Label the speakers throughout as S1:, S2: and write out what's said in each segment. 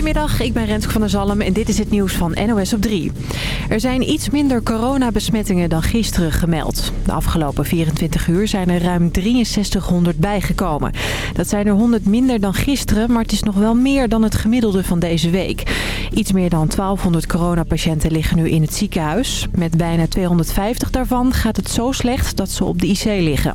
S1: Goedemiddag, ik ben Renske van der Zalm en dit is het nieuws van NOS op 3. Er zijn iets minder coronabesmettingen dan gisteren gemeld. De afgelopen 24 uur zijn er ruim 6300 bijgekomen. Dat zijn er 100 minder dan gisteren, maar het is nog wel meer dan het gemiddelde van deze week. Iets meer dan 1200 coronapatiënten liggen nu in het ziekenhuis. Met bijna 250 daarvan gaat het zo slecht dat ze op de IC liggen.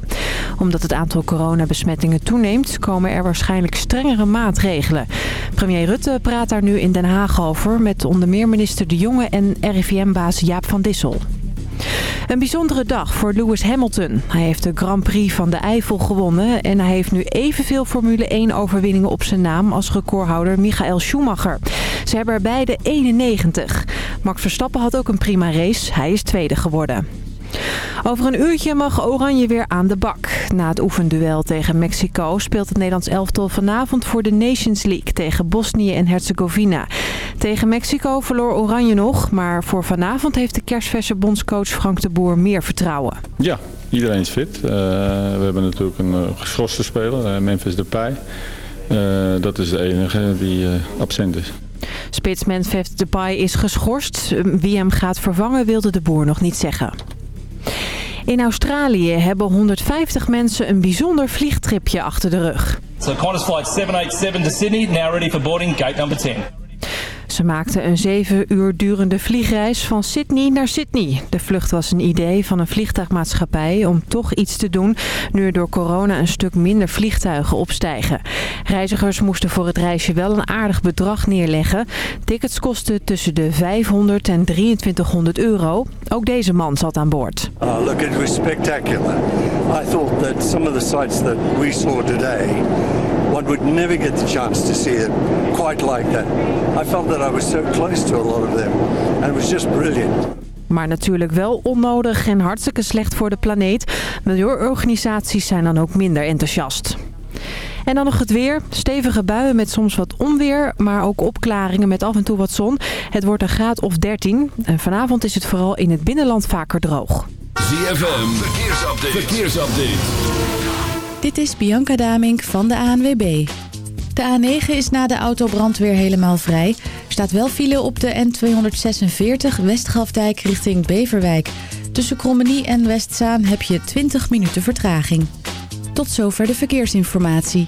S1: Omdat het aantal coronabesmettingen toeneemt, komen er waarschijnlijk strengere maatregelen. Premier Rutte praat daar nu in Den Haag over met onder meer minister De Jonge en RIVM-baas Jaap van Dissel. Een bijzondere dag voor Lewis Hamilton. Hij heeft de Grand Prix van de Eifel gewonnen... en hij heeft nu evenveel Formule 1-overwinningen op zijn naam... als recordhouder Michael Schumacher. Ze hebben er beide 91. Max Verstappen had ook een prima race. Hij is tweede geworden. Over een uurtje mag Oranje weer aan de bak. Na het oefenduel tegen Mexico speelt het Nederlands elftal vanavond voor de Nations League tegen Bosnië en Herzegovina. Tegen Mexico verloor Oranje nog, maar voor vanavond heeft de kerstverse bondscoach Frank de Boer meer vertrouwen.
S2: Ja, iedereen is fit. Uh, we hebben natuurlijk een uh, geschorste speler, uh, Memphis Depay. dat is de enige die absent is.
S1: Spits Memphis Depay is geschorst. Wie hem gaat vervangen wilde de Boer nog niet zeggen. In Australië hebben 150 mensen een bijzonder vliegtripje achter de rug.
S3: So Qantas flight 787 to Sydney, now ready for boarding gate number 10.
S1: Ze maakten een zeven uur durende vliegreis van Sydney naar Sydney. De vlucht was een idee van een vliegtuigmaatschappij om toch iets te doen... nu er door corona een stuk minder vliegtuigen opstijgen. Reizigers moesten voor het reisje wel een aardig bedrag neerleggen. Tickets kosten tussen de 500 en 2300 euro. Ook deze man zat aan boord.
S4: Uh, look, it was spectacular. I thought that some of the sights that we saw today... one would never get the chance to see it quite like that. I felt that I was so close to a lot of them. And it was just brilliant.
S1: Maar natuurlijk wel onnodig en hartstikke slecht voor de planeet. Milieuorganisaties zijn dan ook minder enthousiast. En dan nog het weer. Stevige buien met soms wat onweer, maar ook opklaringen met af en toe wat zon. Het wordt een graad of 13. En vanavond is het vooral in het binnenland vaker droog.
S5: ZFM, verkeersupdate. verkeersupdate.
S6: Dit is Bianca Damink van de ANWB. De A9 is na de autobrand weer helemaal vrij. Staat wel file op de N246 Westgrafdijk richting Beverwijk. Tussen Krommenie en Westzaan heb je 20 minuten vertraging. Tot zover de verkeersinformatie.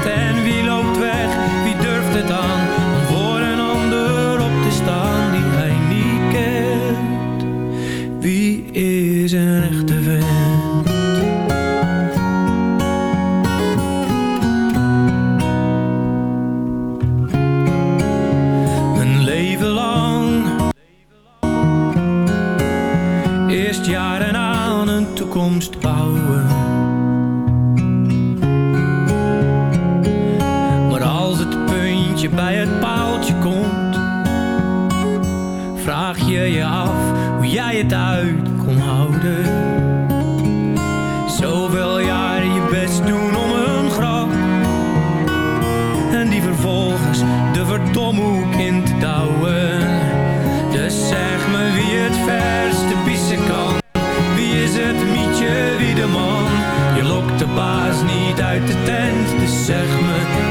S7: zeg me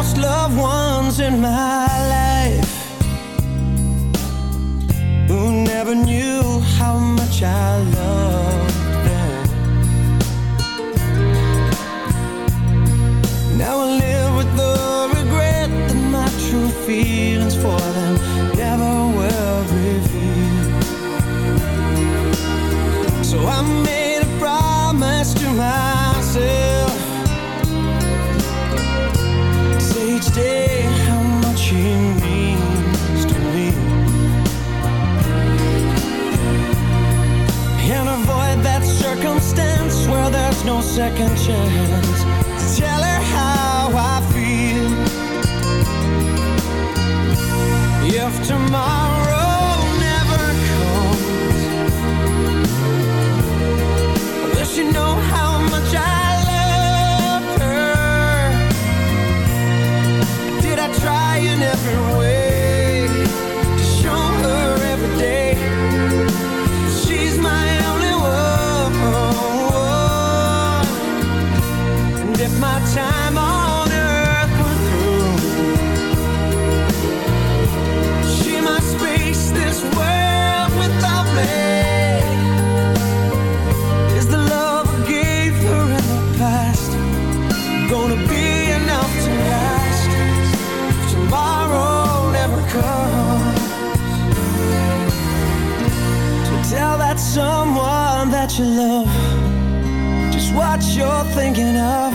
S8: lost loved ones in my life Who never knew how much I love no second chance. Tell her how I feel. If tomorrow. never comes, will you know how much I love her Did I try in every way your love, just what you're thinking of.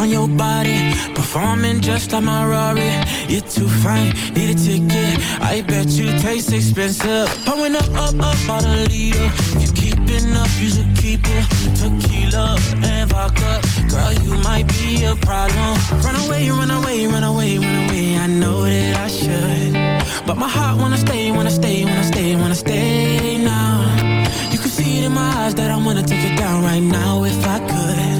S9: On your body. Performing just like my Rari. You're too fine, need a ticket. I bet you taste expensive. Pouring up, up, up, on a leader. You keeping up, you should keep it. Tequila and vodka. Girl, you might be a problem. Run away, run away, run away, run away. I know that I should. But my heart wanna stay, wanna stay, wanna stay, wanna stay now. You can see it in my eyes that I wanna take it down right now if I could.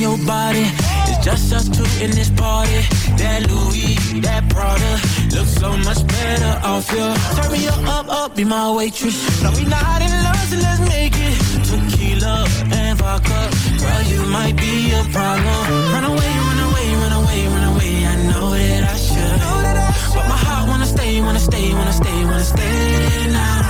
S9: your body. It's just us two in this party. That Louis, that Prada, looks so much better off you. Turn me up, up, up, be my waitress. No, we not in love, so let's make it. Tequila and vodka, girl, you might be a problem. Run away, run away, run away, run away. I know that I should, but my heart wanna stay, wanna stay, wanna stay, wanna stay now.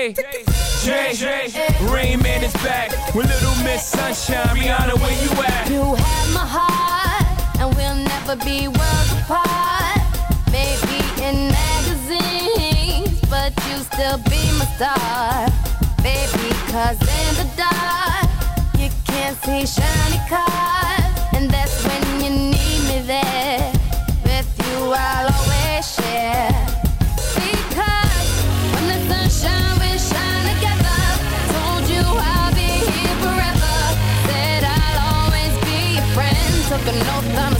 S7: J. J. J. Rain Man is back with Little Miss Sunshine. Rihanna, where you at?
S10: You have my heart, and we'll never be worlds apart. Maybe in magazines, but you still be my star. Baby, cause in the dark, you can't see shiny cars. but no time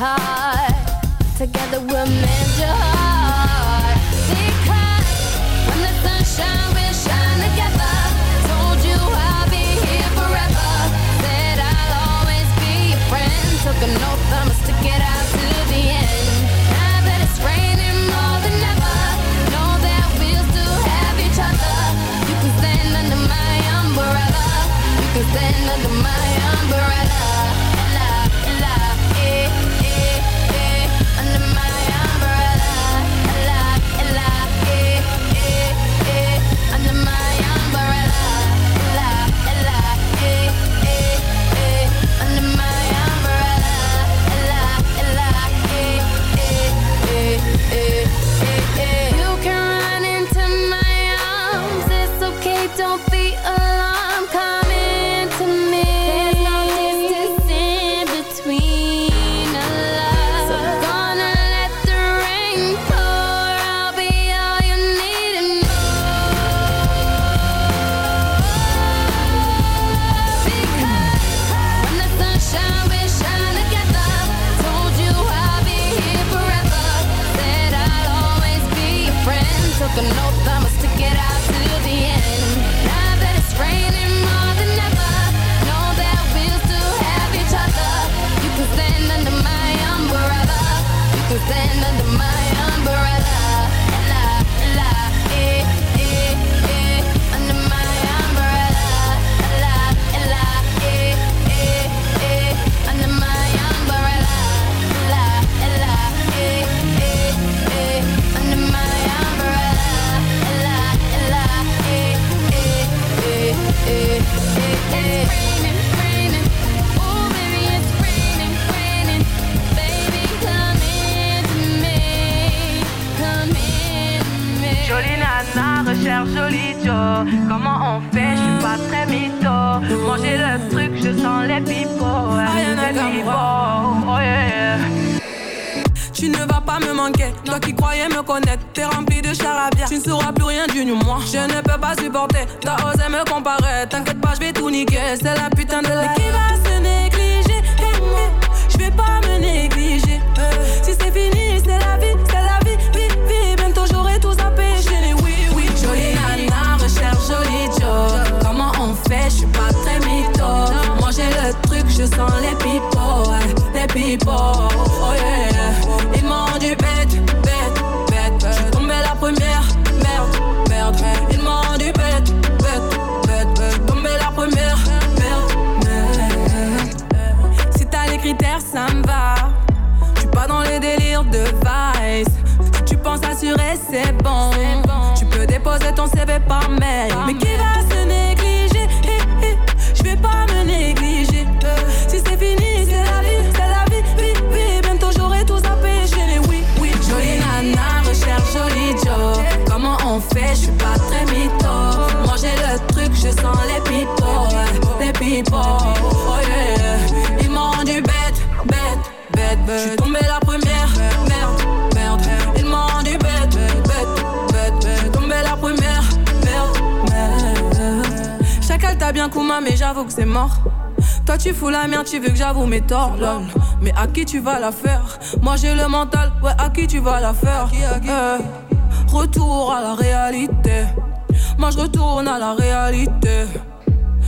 S10: Together we'll mend your heart.
S11: finis pas. Oh.
S12: Ils m'ont rendu bête, bête, bête, bête. J'suis tombé la première, merde, merde. Ils m'ont rendu bête, bête, bête, bête. J'suis tombé la première, merde, merde. Chacal t'a bien Kuma, mais j'avoue que c'est mort. Toi tu fous la merde, tu veux que j'avoue mes torts. Mais à qui tu vas la faire? Moi j'ai le mental, ouais, à qui tu vas la faire? Eh, retour à la réalité. Moi je retourne à la réalité.